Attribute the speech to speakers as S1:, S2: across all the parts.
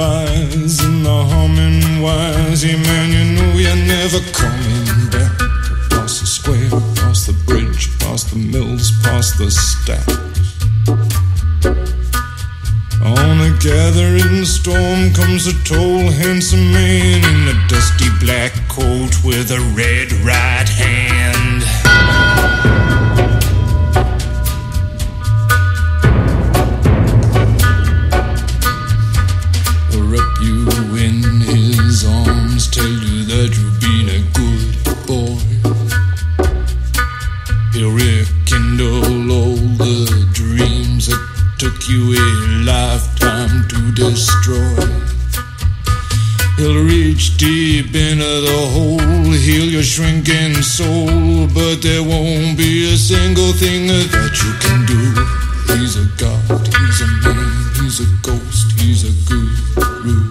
S1: town and the humming wires. Yeah, man, you know you're never coming back. Across the square, across the bridge, past the mills, past the stacks. On a gathering storm comes a tall, handsome man in a dusty black coat with a red right hand. You a lifetime to destroy. He'll reach deep into the hole, heal your shrinking soul, but there won't be a single thing that you can do. He's a god, he's a man, he's a ghost, he's a guru.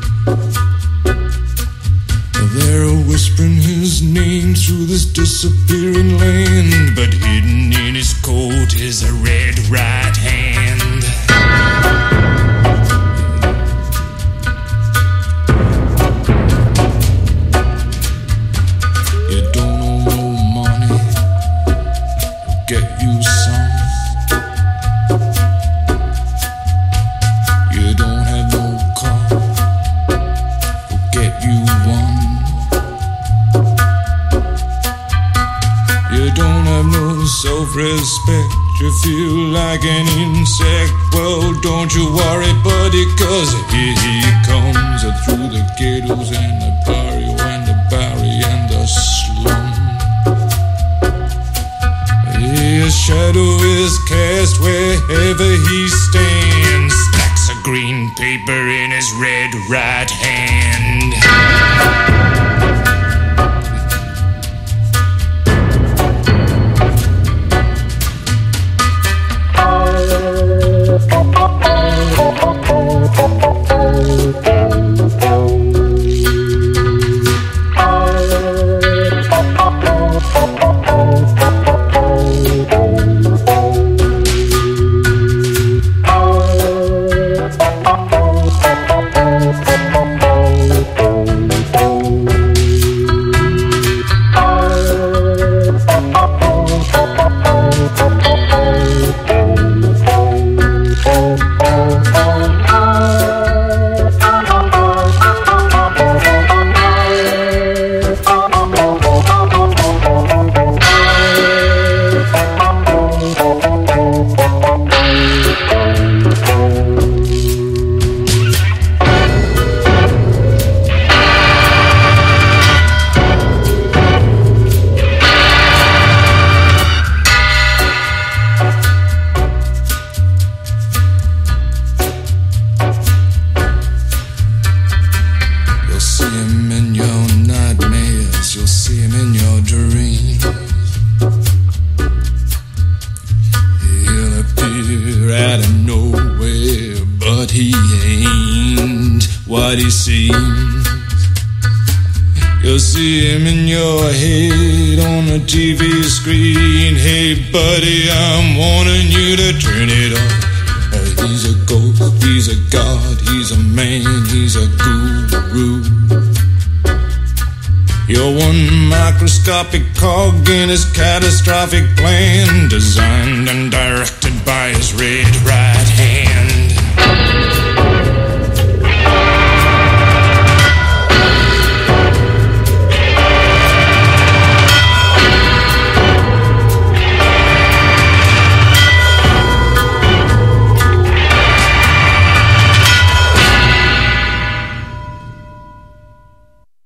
S1: They're whispering his name through this disappearing land, but hidden in his coat is a red right don't own no money, get you some. You don't have no car, get you one. You don't have no self-respect, you feel like an insect. Well don't you worry, buddy, cause here he comes wherever he stands. Stacks of green paper in his red right hand. He seems. You'll see him in your head on a TV screen. Hey, buddy, I'm warning you to turn it off. Uh, he's a ghost, he's a god, he's a man, he's a guru. You're one microscopic cog in his catastrophic plan, designed and